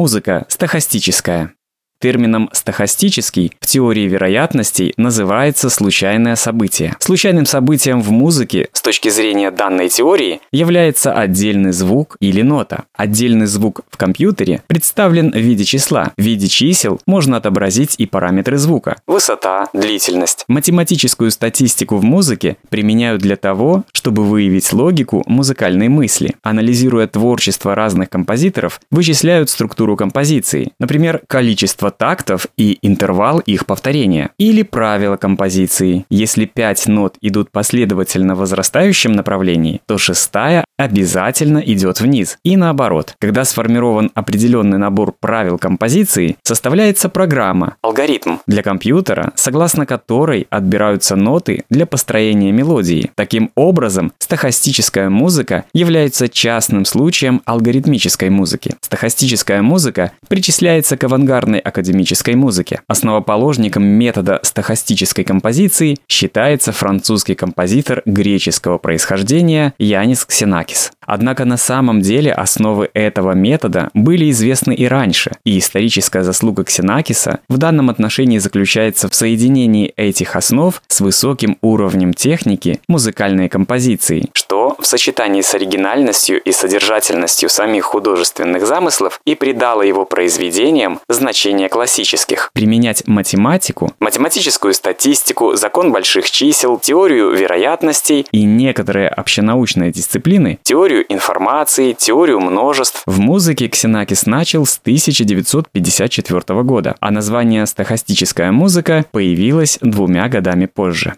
Музыка стахастическая. Термином «стохастический» в теории вероятностей называется случайное событие. Случайным событием в музыке, с точки зрения данной теории, является отдельный звук или нота. Отдельный звук в компьютере представлен в виде числа. В виде чисел можно отобразить и параметры звука. Высота, длительность. Математическую статистику в музыке применяют для того, чтобы выявить логику музыкальной мысли. Анализируя творчество разных композиторов, вычисляют структуру композиции. Например, количество тактов и интервал их повторения. Или правило композиции. Если пять нот идут последовательно в возрастающем направлении, то шестая обязательно идет вниз. И наоборот. Когда сформирован определенный набор правил композиции, составляется программа, алгоритм для компьютера, согласно которой отбираются ноты для построения мелодии. Таким образом, стахастическая музыка является частным случаем алгоритмической музыки. Стахастическая музыка причисляется к авангардной академии академической музыке. Основоположником метода стохастической композиции считается французский композитор греческого происхождения Янис Ксенакис. Однако на самом деле основы этого метода были известны и раньше, и историческая заслуга Ксенакиса в данном отношении заключается в соединении этих основ с высоким уровнем техники музыкальной композиции, что в сочетании с оригинальностью и содержательностью самих художественных замыслов и придало его произведениям значение классических. Применять математику, математическую статистику, закон больших чисел, теорию вероятностей и некоторые общенаучные дисциплины, теорию информации, теорию множеств. В музыке Ксенакис начал с 1954 года, а название «стохастическая музыка» появилось двумя годами позже.